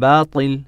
باطل.